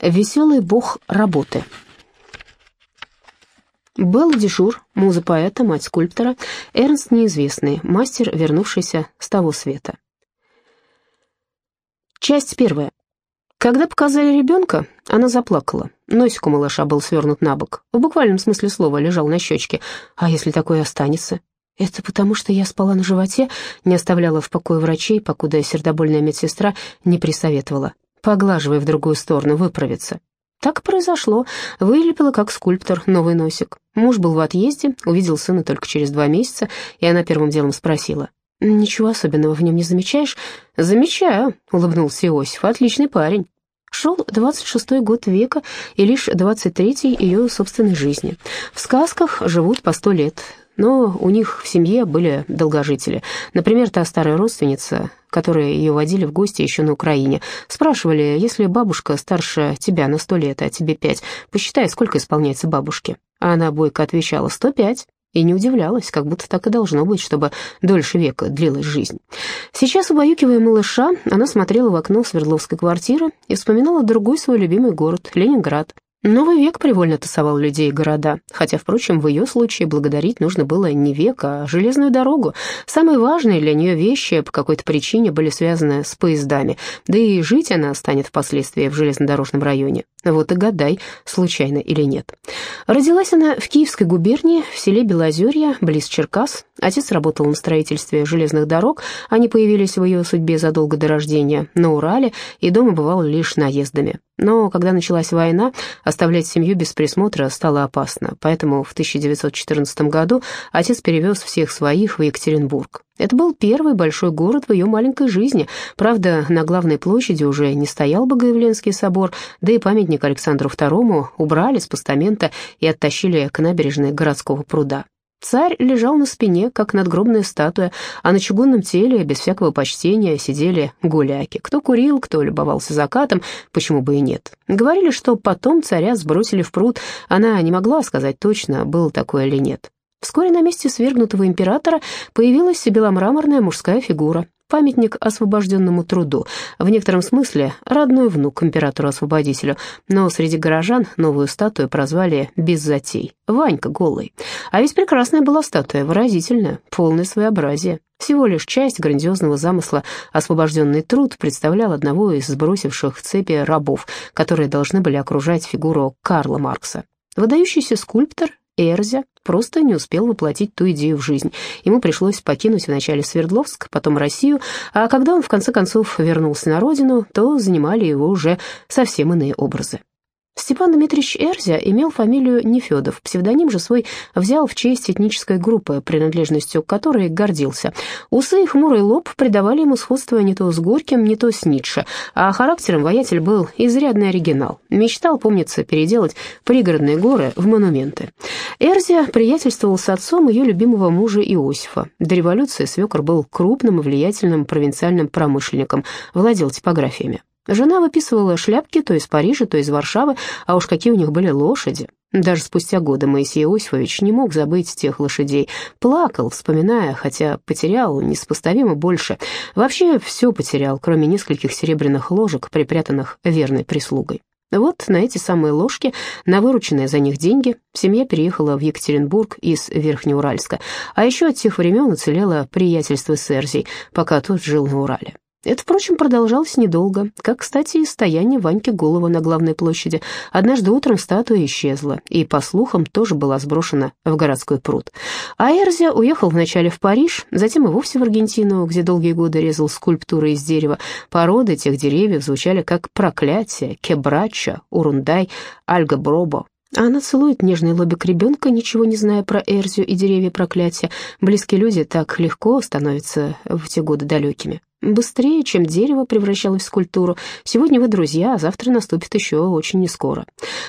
Веселый бог работы. Белла Дежур, муза поэта, мать скульптора, Эрнст неизвестный, мастер, вернувшийся с того света. Часть первая. Когда показали ребенка, она заплакала. Носик у малыша был свернут на бок. В буквальном смысле слова лежал на щечке. А если такое останется? Это потому, что я спала на животе, не оставляла в покое врачей, покуда сердобольная медсестра не присоветовала. Поглаживай в другую сторону, выправиться. Так произошло. Вылепила, как скульптор, новый носик. Муж был в отъезде, увидел сына только через два месяца, и она первым делом спросила. «Ничего особенного в нем не замечаешь?» «Замечаю», — улыбнулся Иосиф, — «отличный парень». Шел двадцать шестой год века и лишь двадцать третий ее собственной жизни. В сказках живут по сто лет, но у них в семье были долгожители. Например, та старая родственница, которые ее водили в гости еще на Украине. Спрашивали, если бабушка старше тебя на сто лет, а тебе пять, посчитай, сколько исполняется бабушке. А она бойко отвечала «сто пять» и не удивлялась, как будто так и должно быть, чтобы дольше века длилась жизнь. Сейчас, убаюкивая малыша, она смотрела в окно Свердловской квартиры и вспоминала другой свой любимый город — Ленинград. Новый век привольно тасовал людей и города, хотя, впрочем, в ее случае благодарить нужно было не век, а железную дорогу. Самые важные для нее вещи по какой-то причине были связаны с поездами, да и жить она станет впоследствии в железнодорожном районе. Вот и гадай, случайно или нет. Родилась она в Киевской губернии, в селе Белозерье, близ Черкас. Отец работал на строительстве железных дорог, они появились в ее судьбе задолго до рождения, на Урале, и дома бывал лишь наездами. Но когда началась война, оставлять семью без присмотра стало опасно, поэтому в 1914 году отец перевез всех своих в Екатеринбург. Это был первый большой город в ее маленькой жизни. Правда, на главной площади уже не стоял Богоявленский собор, да и памятник Александру II убрали с постамента и оттащили к набережной городского пруда. Царь лежал на спине, как надгробная статуя, а на чугунном теле, без всякого почтения, сидели гуляки. Кто курил, кто любовался закатом, почему бы и нет. Говорили, что потом царя сбросили в пруд, она не могла сказать точно, был такое или нет. Вскоре на месте свергнутого императора появилась беломраморная мужская фигура памятник освобожденному труду, в некотором смысле родной внук императору-освободителю, но среди горожан новую статую прозвали без затей, Ванька голый. А ведь прекрасная была статуя, выразительная, полное своеобразие. Всего лишь часть грандиозного замысла «Освобожденный труд» представлял одного из сбросивших цепи рабов, которые должны были окружать фигуру Карла Маркса. Выдающийся скульптор Эрзя просто не успел воплотить ту идею в жизнь. Ему пришлось покинуть вначале Свердловск, потом Россию, а когда он в конце концов вернулся на родину, то занимали его уже совсем иные образы. Степан Дмитриевич Эрзя имел фамилию Нефедов, псевдоним же свой взял в честь этнической группы, принадлежностью к которой гордился. Усы и хмурый лоб придавали ему сходство не то с Горьким, не то с Ницше, а характером воятель был изрядный оригинал. Мечтал, помнится, переделать пригородные горы в монументы. Эрзя приятельствовал с отцом ее любимого мужа Иосифа. До революции свекор был крупным и влиятельным провинциальным промышленником, владел типографиями. Жена выписывала шляпки то из Парижа, то из Варшавы, а уж какие у них были лошади. Даже спустя годы Моисей Иосифович не мог забыть тех лошадей. Плакал, вспоминая, хотя потерял неспоставимо больше. Вообще все потерял, кроме нескольких серебряных ложек, припрятанных верной прислугой. Вот на эти самые ложки, на вырученные за них деньги, семья переехала в Екатеринбург из Верхнеуральска, а еще от тех времен уцелело приятельство с Эрзей, пока тот жил на Урале. Это, впрочем, продолжалось недолго, как, кстати, и стояние Ваньки Голова на главной площади. Однажды утром статуя исчезла, и, по слухам, тоже была сброшена в городской пруд. А Эрзя уехал вначале в Париж, затем и вовсе в Аргентину, где долгие годы резал скульптуры из дерева. Породы тех деревьев звучали как проклятие, кебрача, урундай, альга-бробо. А она целует нежный лобик ребенка, ничего не зная про Эрзию и деревья проклятия. Близкие люди так легко становятся в те годы далекими. Быстрее, чем дерево превращалось в скульптуру. Сегодня вы друзья, а завтра наступит еще очень нескоро.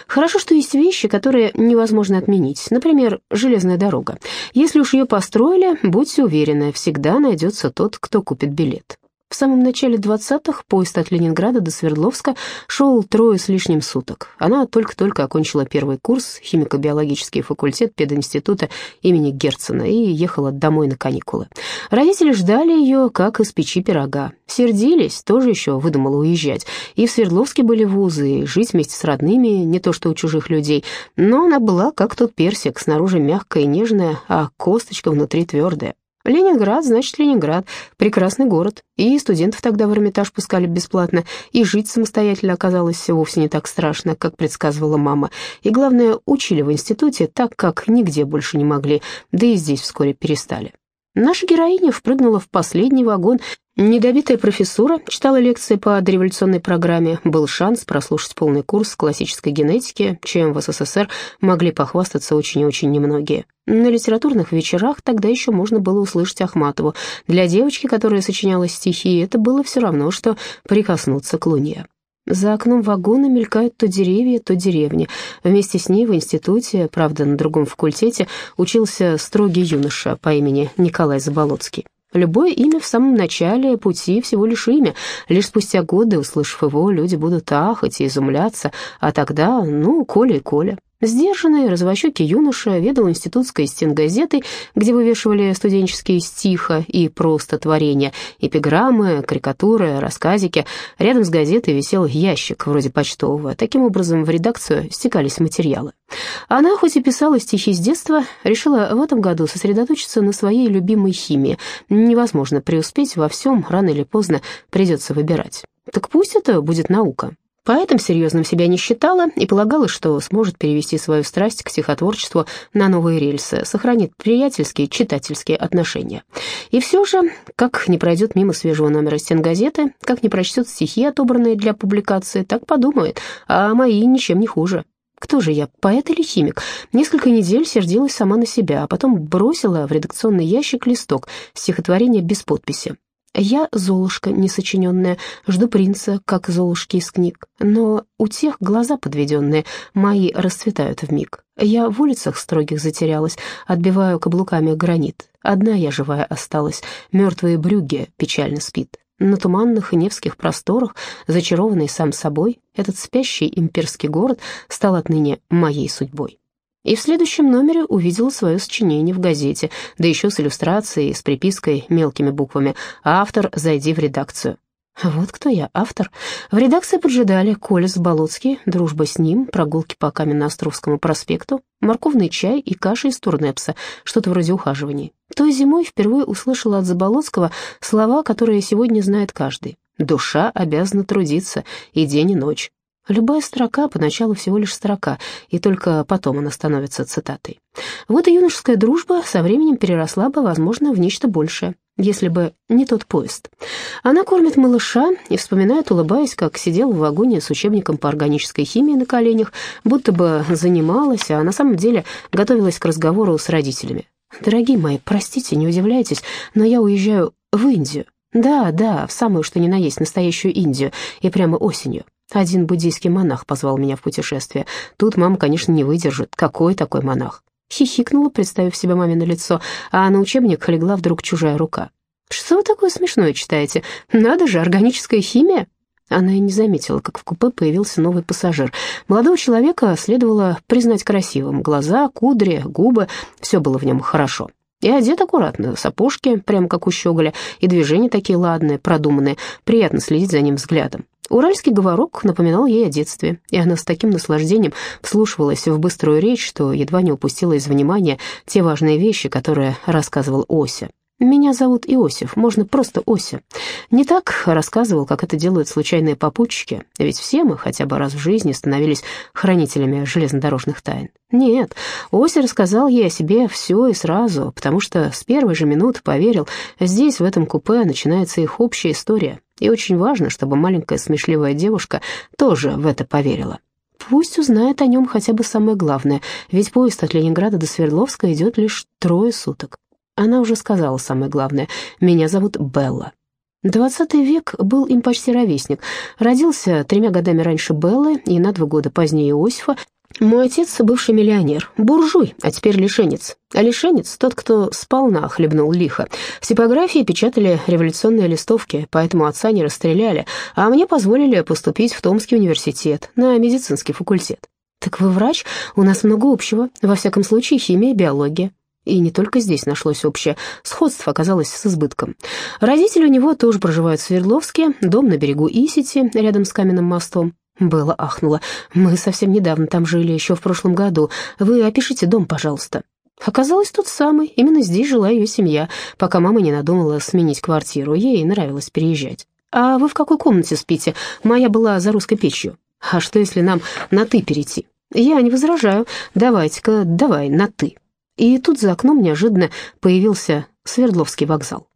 Хорошо, что есть вещи, которые невозможно отменить. Например, железная дорога. Если уж ее построили, будьте уверены, всегда найдется тот, кто купит билет. В самом начале 20-х поезд от Ленинграда до Свердловска шел трое с лишним суток. Она только-только окончила первый курс, химико-биологический факультет пединститута имени Герцена, и ехала домой на каникулы. Родители ждали ее, как из печи пирога. Сердились, тоже еще выдумала уезжать. И в Свердловске были вузы, и жить вместе с родными, не то что у чужих людей. Но она была как тот персик, снаружи мягкая и нежная, а косточка внутри твердая. Ленинград, значит, Ленинград. Прекрасный город. И студентов тогда в Эрмитаж пускали бесплатно, и жить самостоятельно оказалось вовсе не так страшно, как предсказывала мама. И главное, учили в институте так, как нигде больше не могли, да и здесь вскоре перестали. Наша героиня впрыгнула в последний вагон. Недобитая профессура читала лекции по дореволюционной программе. Был шанс прослушать полный курс классической генетики, чем в СССР могли похвастаться очень и очень немногие. На литературных вечерах тогда еще можно было услышать Ахматову. Для девочки, которая сочиняла стихи, это было все равно, что прикоснуться к луне. За окном вагона мелькают то деревья, то деревни. Вместе с ней в институте, правда, на другом факультете, учился строгий юноша по имени Николай Заболоцкий. Любое имя в самом начале пути всего лишь имя. Лишь спустя годы, услышав его, люди будут ахать и изумляться, а тогда, ну, Коля и Коля. Сдержанный, развощекий юноша ведал институтской стенгазетой, где вывешивали студенческие стиха и просто творения, эпиграммы, карикатуры, рассказики. Рядом с газетой висел ящик, вроде почтового. Таким образом, в редакцию стекались материалы. Она, хоть и писала стихи с детства, решила в этом году сосредоточиться на своей любимой химии. Невозможно преуспеть во всем, рано или поздно придется выбирать. Так пусть это будет наука. Поэтом серьезным себя не считала и полагала, что сможет перевести свою страсть к стихотворчеству на новые рельсы, сохранит приятельские, читательские отношения. И все же, как не пройдет мимо свежего номера стенгазеты, как не прочтет стихи, отобранные для публикации, так подумает, а мои ничем не хуже. Кто же я, поэт или химик? Несколько недель сердилась сама на себя, а потом бросила в редакционный ящик листок стихотворения без подписи. Я Золушка несочиненная, жду принца, как Золушки из книг. Но у тех глаза подведенные, мои расцветают вмиг. Я в улицах строгих затерялась, отбиваю каблуками гранит. Одна я живая осталась, мертвые брюги печально спит. На туманных и невских просторах, зачарованный сам собой, этот спящий имперский город стал отныне моей судьбой и в следующем номере увидела свое сочинение в газете, да еще с иллюстрацией, с припиской мелкими буквами «Автор, зайди в редакцию». Вот кто я, автор. В редакции поджидали Коля Заболоцкий, дружба с ним, прогулки по Каменноостровскому проспекту, морковный чай и каша из турнепса, что-то вроде ухаживаний. Той зимой впервые услышала от Заболоцкого слова, которые сегодня знает каждый. «Душа обязана трудиться и день, и ночь. Любая строка поначалу всего лишь строка, и только потом она становится цитатой. Вот и юношеская дружба со временем переросла бы, возможно, в нечто большее, если бы не тот поезд. Она кормит малыша и вспоминает, улыбаясь, как сидела в вагоне с учебником по органической химии на коленях, будто бы занималась, а на самом деле готовилась к разговору с родителями. «Дорогие мои, простите, не удивляйтесь, но я уезжаю в Индию. Да, да, в самую что ни на есть настоящую Индию, и прямо осенью. Один буддийский монах позвал меня в путешествие. Тут мама, конечно, не выдержит. Какой такой монах? Хихикнула, представив себе мамино лицо, а на учебник легла вдруг чужая рука. «Что вы такое смешное читаете? Надо же, органическая химия!» Она и не заметила, как в купе появился новый пассажир. Молодого человека следовало признать красивым. Глаза, кудри, губы — все было в нем хорошо. И одет аккуратно, сапожки, прямо как у щеголя, и движения такие ладные, продуманные, приятно следить за ним взглядом. Уральский говорок напоминал ей о детстве, и она с таким наслаждением вслушивалась в быструю речь, что едва не упустила из внимания те важные вещи, которые рассказывал Ося. «Меня зовут Иосиф, можно просто Ося». Не так рассказывал, как это делают случайные попутчики, ведь все мы хотя бы раз в жизни становились хранителями железнодорожных тайн. Нет, Ося рассказал ей о себе все и сразу, потому что с первой же минуты поверил, здесь, в этом купе, начинается их общая история, и очень важно, чтобы маленькая смешливая девушка тоже в это поверила. Пусть узнает о нем хотя бы самое главное, ведь поезд от Ленинграда до Свердловска идет лишь трое суток. Она уже сказала самое главное. «Меня зовут Белла». Двадцатый век был им почти ровесник. Родился тремя годами раньше Беллы и на два года позднее Иосифа. Мой отец бывший миллионер, буржуй, а теперь лишенец. А лишенец — тот, кто сполна хлебнул лихо. В типографии печатали революционные листовки, поэтому отца не расстреляли, а мне позволили поступить в Томский университет на медицинский факультет. Так вы врач? У нас много общего, во всяком случае химия и биология. И не только здесь нашлось общее, сходство оказалось с избытком. Родители у него тоже проживают в Свердловске, дом на берегу Исити, рядом с каменным мостом. Белла ахнула. «Мы совсем недавно там жили, еще в прошлом году. Вы опишите дом, пожалуйста». Оказалось, тот самый. Именно здесь жила ее семья, пока мама не надумала сменить квартиру. Ей нравилось переезжать. «А вы в какой комнате спите? Моя была за русской печью. А что, если нам на «ты» перейти?» «Я не возражаю. Давайте-ка, давай, на «ты». И тут за окном неожиданно появился Свердловский вокзал.